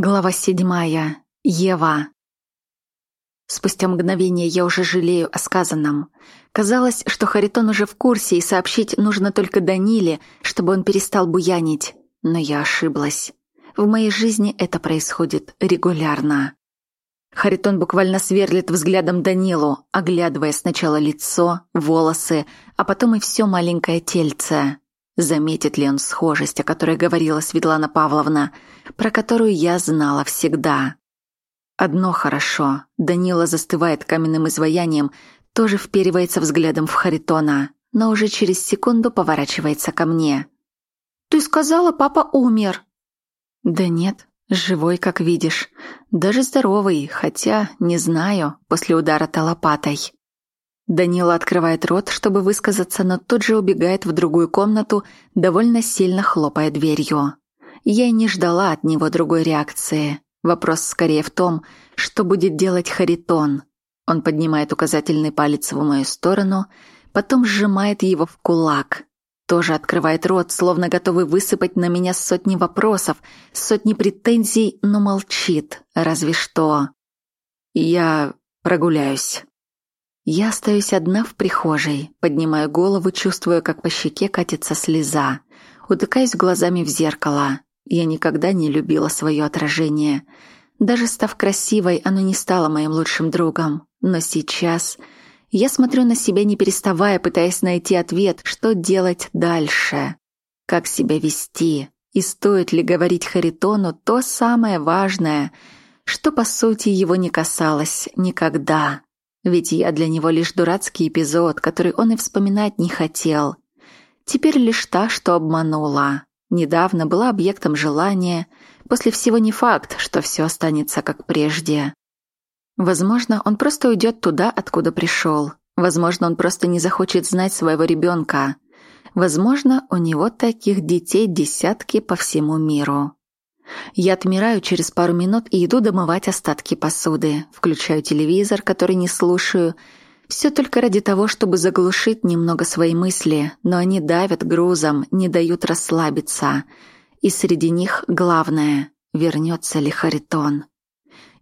Глава седьмая. Ева. Спустя мгновение я уже жалею о сказанном. Казалось, что Харитон уже в курсе, и сообщить нужно только Даниле, чтобы он перестал буянить. Но я ошиблась. В моей жизни это происходит регулярно. Харитон буквально сверлит взглядом Данилу, оглядывая сначала лицо, волосы, а потом и все маленькое тельце. Заметит ли он схожесть, о которой говорила Светлана Павловна, про которую я знала всегда? Одно хорошо. Данила застывает каменным изваянием, тоже вперивается взглядом в Харитона, но уже через секунду поворачивается ко мне. «Ты сказала, папа умер!» «Да нет, живой, как видишь. Даже здоровый, хотя, не знаю, после удара-то лопатой». Данила открывает рот, чтобы высказаться, но тут же убегает в другую комнату, довольно сильно хлопая дверью. Я не ждала от него другой реакции. Вопрос скорее в том, что будет делать Харитон. Он поднимает указательный палец в мою сторону, потом сжимает его в кулак. Тоже открывает рот, словно готовый высыпать на меня сотни вопросов, сотни претензий, но молчит, разве что. Я прогуляюсь. Я остаюсь одна в прихожей, поднимаю голову, чувствуя, как по щеке катится слеза. Утыкаюсь глазами в зеркало. Я никогда не любила свое отражение. Даже став красивой, оно не стало моим лучшим другом. Но сейчас я смотрю на себя, не переставая, пытаясь найти ответ, что делать дальше. Как себя вести? И стоит ли говорить Харитону то самое важное, что, по сути, его не касалось никогда. Ведь я для него лишь дурацкий эпизод, который он и вспоминать не хотел. Теперь лишь та, что обманула. Недавно была объектом желания. После всего не факт, что все останется как прежде. Возможно, он просто уйдет туда, откуда пришел. Возможно, он просто не захочет знать своего ребенка. Возможно, у него таких детей десятки по всему миру. Я отмираю через пару минут и иду домывать остатки посуды. Включаю телевизор, который не слушаю. Все только ради того, чтобы заглушить немного свои мысли, но они давят грузом, не дают расслабиться. И среди них главное — вернется ли Харитон.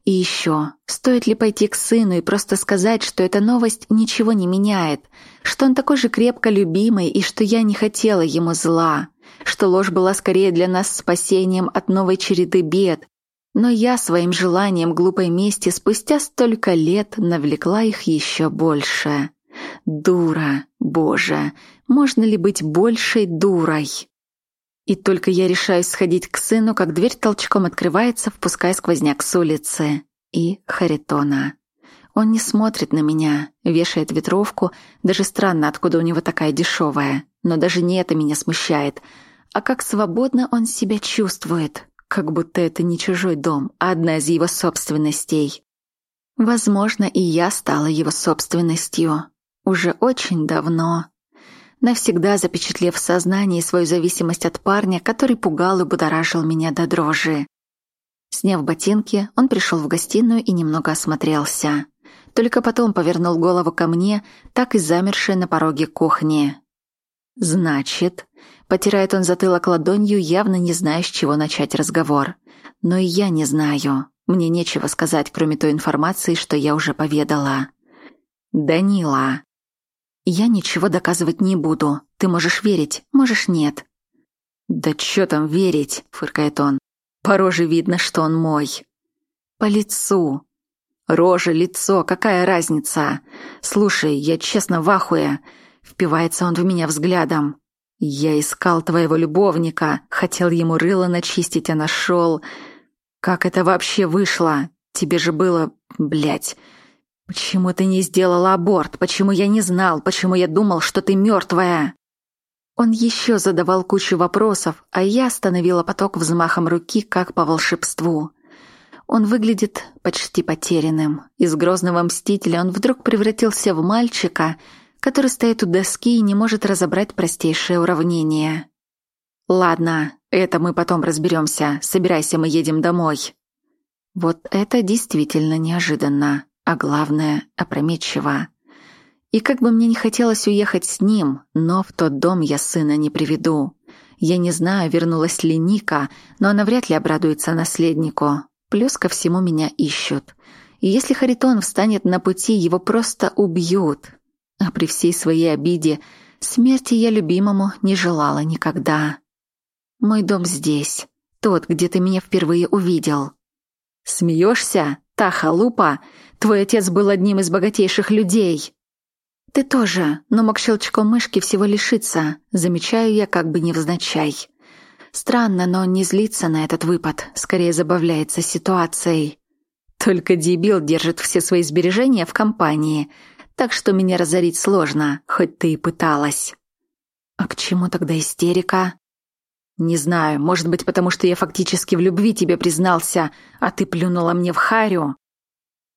И еще, стоит ли пойти к сыну и просто сказать, что эта новость ничего не меняет, что он такой же крепко любимый и что я не хотела ему зла что ложь была скорее для нас спасением от новой череды бед, но я своим желанием глупой мести спустя столько лет навлекла их еще больше. Дура, боже, можно ли быть большей дурой? И только я решаюсь сходить к сыну, как дверь толчком открывается, впуская сквозняк с улицы. И Харитона. Он не смотрит на меня, вешает ветровку, даже странно, откуда у него такая дешевая. Но даже не это меня смущает — а как свободно он себя чувствует, как будто это не чужой дом, а одна из его собственностей. Возможно, и я стала его собственностью. Уже очень давно. Навсегда запечатлев в сознании свою зависимость от парня, который пугал и будоражил меня до дрожи. Сняв ботинки, он пришел в гостиную и немного осмотрелся. Только потом повернул голову ко мне, так и замершей на пороге кухни. «Значит...» — потирает он затылок ладонью, явно не зная, с чего начать разговор. «Но и я не знаю. Мне нечего сказать, кроме той информации, что я уже поведала». «Данила...» «Я ничего доказывать не буду. Ты можешь верить, можешь нет». «Да чё там верить?» — фыркает он. «По роже видно, что он мой». «По лицу». «Рожа, лицо, какая разница? Слушай, я честно в ахуе. Впивается он в меня взглядом. Я искал твоего любовника, хотел ему рыло начистить, а нашел... Как это вообще вышло? Тебе же было... блять. Почему ты не сделала аборт? Почему я не знал? Почему я думал, что ты мертвая? Он еще задавал кучу вопросов, а я остановила поток взмахом руки, как по волшебству. Он выглядит почти потерянным. Из грозного мстителя он вдруг превратился в мальчика — который стоит у доски и не может разобрать простейшее уравнение. «Ладно, это мы потом разберемся. Собирайся, мы едем домой». Вот это действительно неожиданно, а главное — опрометчиво. И как бы мне не хотелось уехать с ним, но в тот дом я сына не приведу. Я не знаю, вернулась ли Ника, но она вряд ли обрадуется наследнику. Плюс ко всему меня ищут. И если Харитон встанет на пути, его просто убьют. А при всей своей обиде смерти я любимому не желала никогда. Мой дом здесь, тот, где ты меня впервые увидел. Смеешься, та халупа? Твой отец был одним из богатейших людей. Ты тоже, но мог щелчком мышки всего лишиться, замечаю я как бы невзначай. Странно, но он не злится на этот выпад, скорее забавляется ситуацией. Только дебил держит все свои сбережения в компании, так что меня разорить сложно, хоть ты и пыталась. А к чему тогда истерика? Не знаю, может быть, потому что я фактически в любви тебе признался, а ты плюнула мне в харю.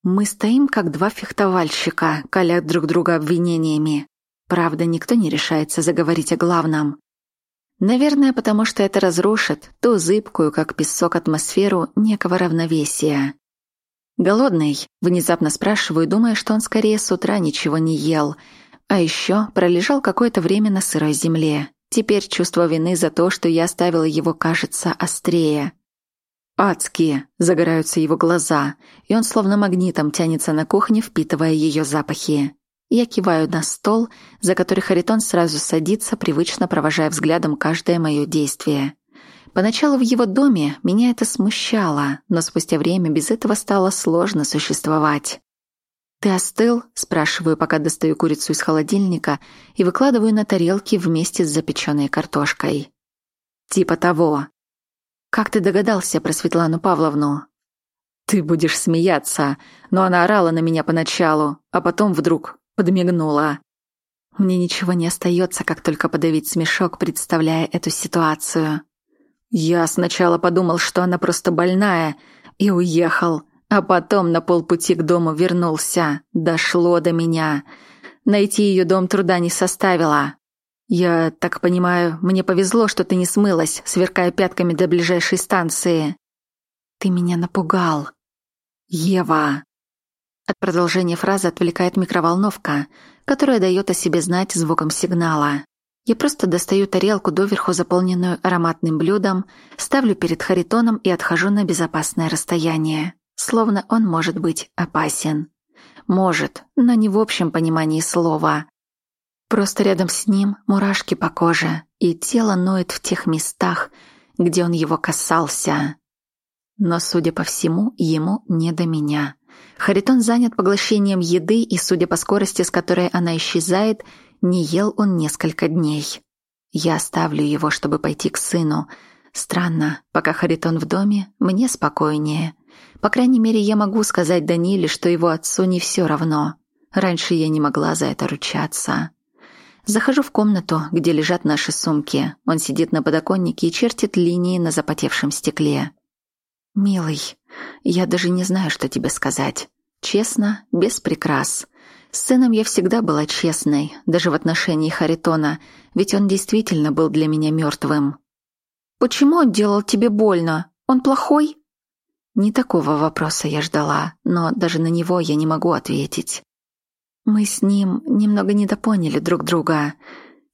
Мы стоим, как два фехтовальщика, колят друг друга обвинениями. Правда, никто не решается заговорить о главном. Наверное, потому что это разрушит ту зыбкую, как песок, атмосферу некого равновесия. «Голодный?» — внезапно спрашиваю, думая, что он скорее с утра ничего не ел. А еще пролежал какое-то время на сырой земле. Теперь чувство вины за то, что я оставила его, кажется острее. Адские, загораются его глаза, и он словно магнитом тянется на кухне, впитывая ее запахи. Я киваю на стол, за который Харитон сразу садится, привычно провожая взглядом каждое мое действие. Поначалу в его доме меня это смущало, но спустя время без этого стало сложно существовать. «Ты остыл?» – спрашиваю, пока достаю курицу из холодильника и выкладываю на тарелки вместе с запеченной картошкой. «Типа того». «Как ты догадался про Светлану Павловну?» «Ты будешь смеяться, но она орала на меня поначалу, а потом вдруг подмигнула». Мне ничего не остается, как только подавить смешок, представляя эту ситуацию. Я сначала подумал, что она просто больная, и уехал, а потом на полпути к дому вернулся. Дошло до меня. Найти ее дом труда не составило. Я так понимаю, мне повезло, что ты не смылась, сверкая пятками до ближайшей станции. Ты меня напугал. Ева. От продолжения фразы отвлекает микроволновка, которая дает о себе знать звуком сигнала. Я просто достаю тарелку, доверху заполненную ароматным блюдом, ставлю перед Харитоном и отхожу на безопасное расстояние. Словно он может быть опасен. Может, но не в общем понимании слова. Просто рядом с ним мурашки по коже, и тело ноет в тех местах, где он его касался. Но, судя по всему, ему не до меня. Харитон занят поглощением еды, и, судя по скорости, с которой она исчезает, не ел он несколько дней. Я оставлю его, чтобы пойти к сыну. Странно, пока Харитон в доме, мне спокойнее. По крайней мере, я могу сказать Даниле, что его отцу не все равно. Раньше я не могла за это ручаться. Захожу в комнату, где лежат наши сумки. Он сидит на подоконнике и чертит линии на запотевшем стекле. «Милый, я даже не знаю, что тебе сказать. Честно, без прикрас. С сыном я всегда была честной, даже в отношении Харитона, ведь он действительно был для меня мертвым. «Почему он делал тебе больно? Он плохой?» Не такого вопроса я ждала, но даже на него я не могу ответить. Мы с ним немного недопоняли друг друга.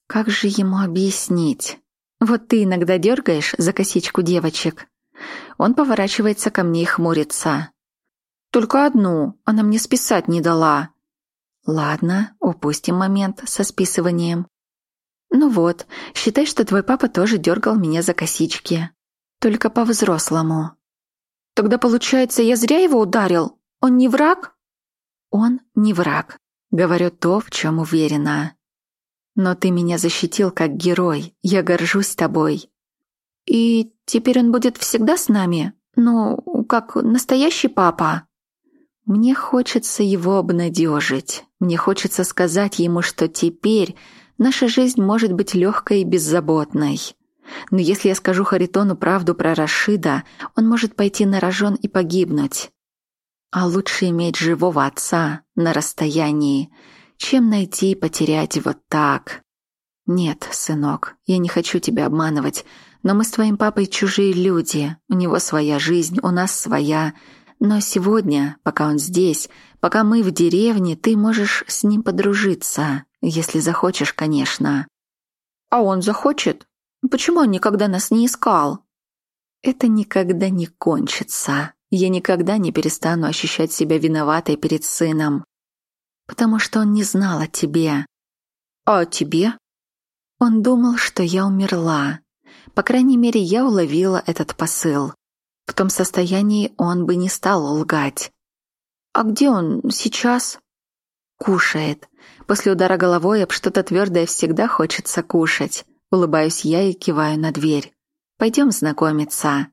Как же ему объяснить? Вот ты иногда дергаешь за косичку девочек. Он поворачивается ко мне и хмурится. «Только одну, она мне списать не дала», Ладно, упустим момент со списыванием. Ну вот, считай, что твой папа тоже дергал меня за косички. Только по-взрослому. Тогда получается, я зря его ударил? Он не враг? Он не враг. Говорю то, в чем уверена. Но ты меня защитил как герой. Я горжусь тобой. И теперь он будет всегда с нами? Ну, как настоящий папа? Мне хочется его обнадежить. Мне хочется сказать ему, что теперь наша жизнь может быть легкой и беззаботной. Но если я скажу Харитону правду про Рашида, он может пойти на рожон и погибнуть. А лучше иметь живого отца на расстоянии, чем найти и потерять вот так. Нет, сынок, я не хочу тебя обманывать, но мы с твоим папой чужие люди. У него своя жизнь, у нас своя. Но сегодня, пока он здесь, пока мы в деревне, ты можешь с ним подружиться, если захочешь, конечно. А он захочет? Почему он никогда нас не искал? Это никогда не кончится. Я никогда не перестану ощущать себя виноватой перед сыном. Потому что он не знал о тебе. А о тебе? Он думал, что я умерла. По крайней мере, я уловила этот посыл. В том состоянии он бы не стал лгать. «А где он сейчас?» «Кушает. После удара головой об что-то твердое всегда хочется кушать». Улыбаюсь я и киваю на дверь. «Пойдем знакомиться».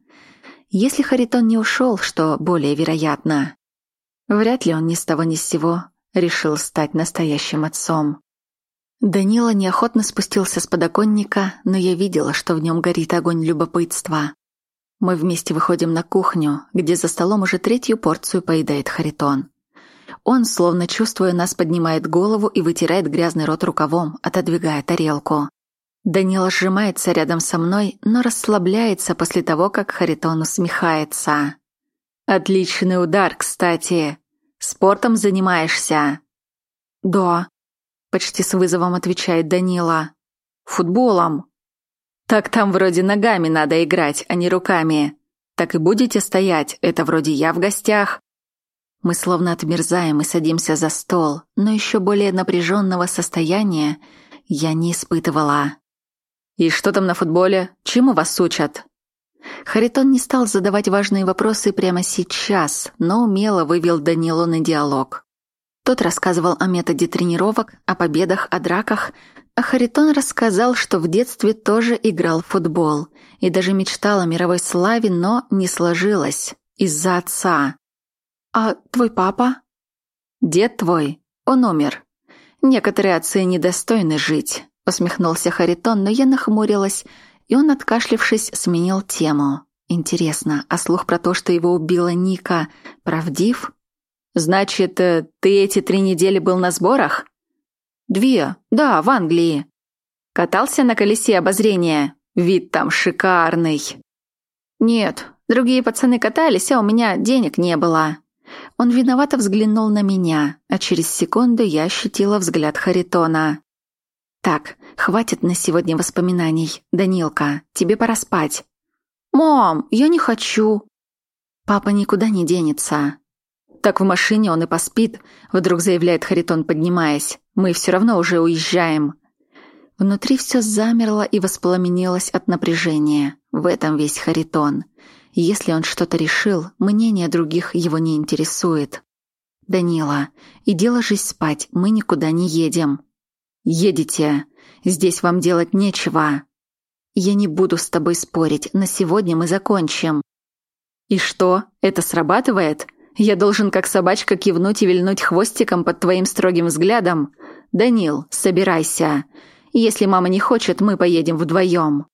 Если Харитон не ушел, что более вероятно, вряд ли он ни с того ни с сего решил стать настоящим отцом. Данила неохотно спустился с подоконника, но я видела, что в нем горит огонь любопытства. Мы вместе выходим на кухню, где за столом уже третью порцию поедает Харитон. Он, словно чувствуя нас, поднимает голову и вытирает грязный рот рукавом, отодвигая тарелку. Данила сжимается рядом со мной, но расслабляется после того, как Харитон усмехается. «Отличный удар, кстати. Спортом занимаешься?» «Да», — почти с вызовом отвечает Данила. «Футболом», так там вроде ногами надо играть, а не руками. Так и будете стоять, это вроде я в гостях. Мы словно отмерзаем и садимся за стол, но еще более напряженного состояния я не испытывала. «И что там на футболе? Чему вас учат?» Харитон не стал задавать важные вопросы прямо сейчас, но умело вывел Данилу на диалог. Тот рассказывал о методе тренировок, о победах, о драках, а Харитон рассказал, что в детстве тоже играл в футбол и даже мечтал о мировой славе, но не сложилось из-за отца. «А твой папа?» «Дед твой, он умер. Некоторые отцы недостойны жить», — усмехнулся Харитон, но я нахмурилась, и он, откашлившись, сменил тему. «Интересно, а слух про то, что его убила Ника, правдив?» «Значит, э, ты эти три недели был на сборах?» «Две, да, в Англии». «Катался на колесе обозрения? Вид там шикарный». «Нет, другие пацаны катались, а у меня денег не было». Он виновато взглянул на меня, а через секунду я ощутила взгляд Харитона. «Так, хватит на сегодня воспоминаний. Данилка, тебе пора спать». «Мам, я не хочу». «Папа никуда не денется. «Так в машине он и поспит», — вдруг заявляет Харитон, поднимаясь. «Мы все равно уже уезжаем». Внутри все замерло и воспламенилось от напряжения. В этом весь Харитон. Если он что-то решил, мнение других его не интересует. «Данила, иди ложись спать, мы никуда не едем». «Едете. Здесь вам делать нечего». «Я не буду с тобой спорить, на сегодня мы закончим». «И что, это срабатывает?» Я должен как собачка кивнуть и вильнуть хвостиком под твоим строгим взглядом? Данил, собирайся. Если мама не хочет, мы поедем вдвоем.